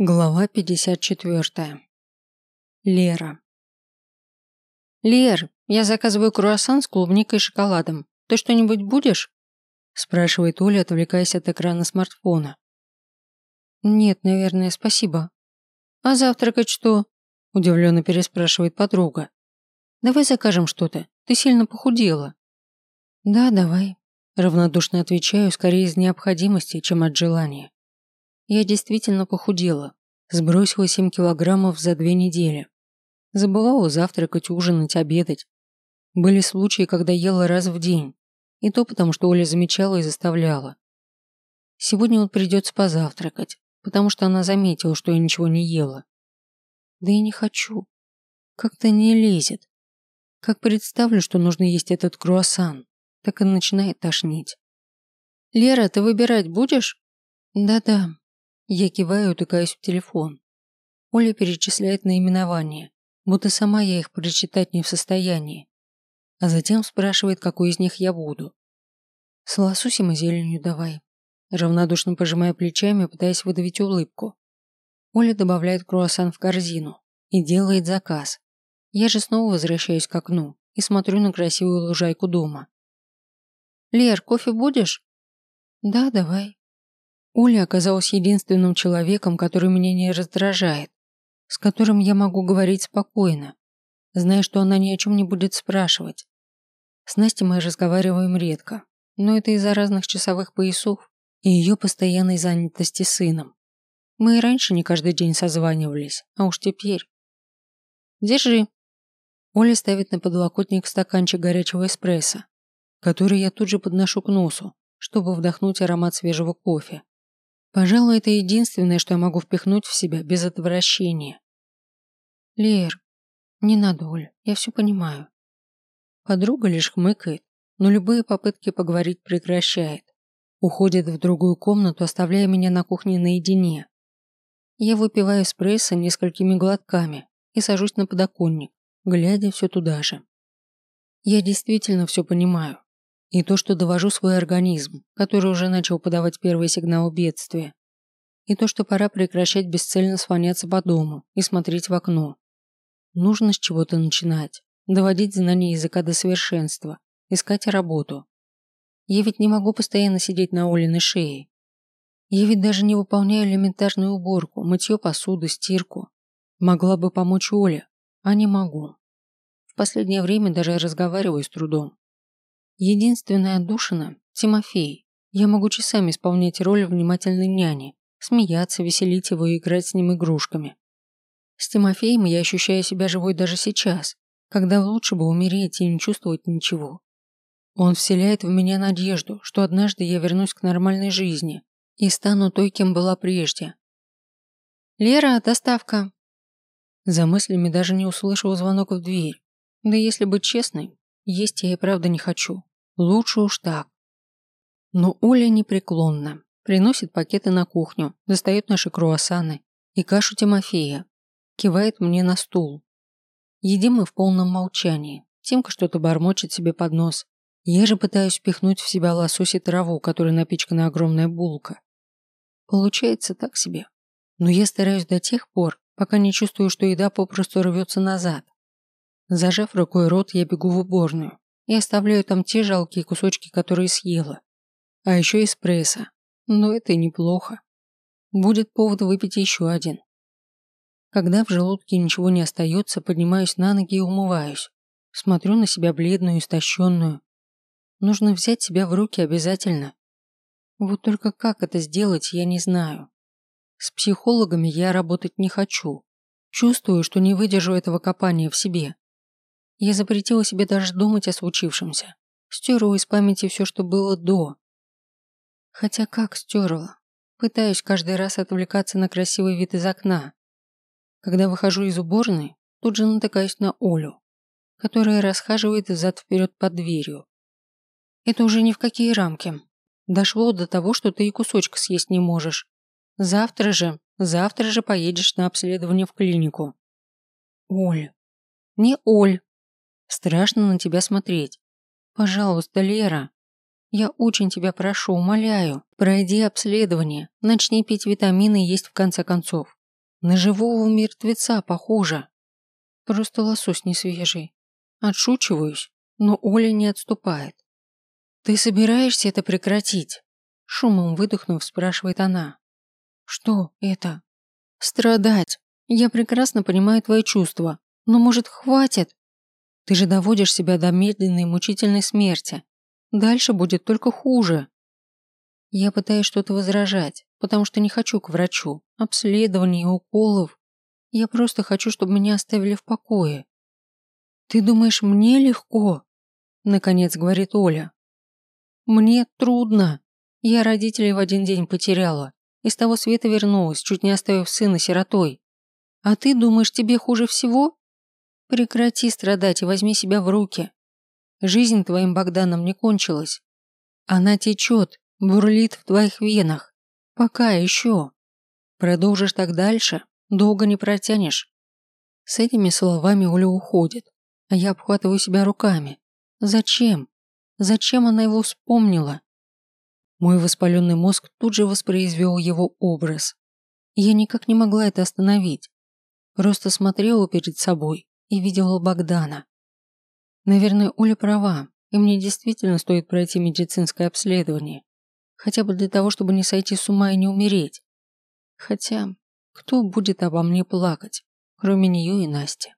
Глава 54. Лера. «Лер, я заказываю круассан с клубникой и шоколадом. Ты что-нибудь будешь?» спрашивает Оля, отвлекаясь от экрана смартфона. «Нет, наверное, спасибо». «А завтракать что?» удивленно переспрашивает подруга. «Давай закажем что-то. Ты сильно похудела». «Да, давай», равнодушно отвечаю, скорее из необходимости, чем от желания. Я действительно похудела, сбросила 7 килограммов за две недели. Забывала завтракать, ужинать, обедать. Были случаи, когда ела раз в день, и то потому, что Оля замечала и заставляла. Сегодня вот придется позавтракать, потому что она заметила, что я ничего не ела. Да и не хочу. Как-то не лезет. Как представлю, что нужно есть этот круассан, так и начинает тошнить. «Лера, ты выбирать будешь?» «Да-да», я киваю и утыкаюсь в телефон. Оля перечисляет наименования, будто сама я их прочитать не в состоянии. А затем спрашивает, какой из них я буду. С лососем и зеленью давай. Равнодушно пожимая плечами, пытаясь выдавить улыбку. Оля добавляет круассан в корзину и делает заказ. Я же снова возвращаюсь к окну и смотрю на красивую лужайку дома. «Лер, кофе будешь?» «Да, давай». Оля оказалась единственным человеком, который меня не раздражает, с которым я могу говорить спокойно, зная, что она ни о чем не будет спрашивать. С Настей мы разговариваем редко, но это из-за разных часовых поясов и ее постоянной занятости сыном. Мы и раньше не каждый день созванивались, а уж теперь. Держи. Оля ставит на подлокотник стаканчик горячего эспрессо, который я тут же подношу к носу, чтобы вдохнуть аромат свежего кофе. Пожалуй, это единственное, что я могу впихнуть в себя без отвращения. Лер, не надо, я все понимаю. Подруга лишь хмыкает, но любые попытки поговорить прекращает. Уходит в другую комнату, оставляя меня на кухне наедине. Я выпиваю эспрессо несколькими глотками и сажусь на подоконник, глядя все туда же. Я действительно все понимаю. И то, что довожу свой организм, который уже начал подавать первый сигнал бедствия. И то, что пора прекращать бесцельно слоняться по дому и смотреть в окно. Нужно с чего-то начинать, доводить знания языка до совершенства, искать работу. Я ведь не могу постоянно сидеть на Олиной шее. Я ведь даже не выполняю элементарную уборку, мытье посуды, стирку. Могла бы помочь Оле, а не могу. В последнее время даже разговариваю с трудом. Единственная отдушина – Тимофей. Я могу часами исполнять роль внимательной няни, смеяться, веселить его и играть с ним игрушками. С Тимофеем я ощущаю себя живой даже сейчас, когда лучше бы умереть и не чувствовать ничего. Он вселяет в меня надежду, что однажды я вернусь к нормальной жизни и стану той, кем была прежде. «Лера, доставка!» За мыслями даже не услышал звонок в дверь. Да если быть честной, есть я и правда не хочу. Лучше уж так. Но Оля непреклонна. Приносит пакеты на кухню, достает наши круассаны и кашу Тимофея. Кивает мне на стул. Едим мы в полном молчании. Тимка что-то бормочет себе под нос. Я же пытаюсь впихнуть в себя лосось и траву, которой напичкана огромная булка. Получается так себе. Но я стараюсь до тех пор, пока не чувствую, что еда попросту рвется назад. Зажав рукой рот, я бегу в уборную и оставляю там те жалкие кусочки, которые съела. А еще эспрессо. Но это неплохо. Будет повод выпить еще один. Когда в желудке ничего не остается, поднимаюсь на ноги и умываюсь. Смотрю на себя бледную, истощенную. Нужно взять себя в руки обязательно. Вот только как это сделать, я не знаю. С психологами я работать не хочу. Чувствую, что не выдержу этого копания в себе. Я запретила себе даже думать о случившемся. Стерла из памяти все, что было до. Хотя как стерла? Пытаюсь каждый раз отвлекаться на красивый вид из окна. Когда выхожу из уборной, тут же натыкаюсь на Олю, которая расхаживает взад-вперед под дверью. Это уже ни в какие рамки. Дошло до того, что ты и кусочка съесть не можешь. Завтра же, завтра же поедешь на обследование в клинику. Оль. Не Оль, Страшно на тебя смотреть. Пожалуйста, Лера. Я очень тебя прошу, умоляю. Пройди обследование. Начни пить витамины и есть в конце концов. На живого мертвеца похоже. Просто лосось не свежий. Отшучиваюсь, но Оля не отступает. «Ты собираешься это прекратить?» Шумом выдохнув, спрашивает она. «Что это?» «Страдать. Я прекрасно понимаю твои чувства. Но, может, хватит? Ты же доводишь себя до медленной мучительной смерти. Дальше будет только хуже». Я пытаюсь что-то возражать, потому что не хочу к врачу, обследований и уколов. Я просто хочу, чтобы меня оставили в покое. «Ты думаешь, мне легко?» Наконец говорит Оля. «Мне трудно. Я родителей в один день потеряла. Из того света вернулась, чуть не оставив сына сиротой. А ты думаешь, тебе хуже всего? Прекрати страдать и возьми себя в руки. Жизнь твоим Богданом не кончилась. Она течет, бурлит в твоих венах. Пока еще. Продолжишь так дальше, долго не протянешь. С этими словами Оля уходит, а я обхватываю себя руками. Зачем? Зачем она его вспомнила? Мой воспаленный мозг тут же воспроизвел его образ. Я никак не могла это остановить. Просто смотрела перед собой и видела Богдана. Наверное, Оля права, и мне действительно стоит пройти медицинское обследование. Хотя бы для того, чтобы не сойти с ума и не умереть. Хотя, кто будет обо мне плакать, кроме нее и Насти?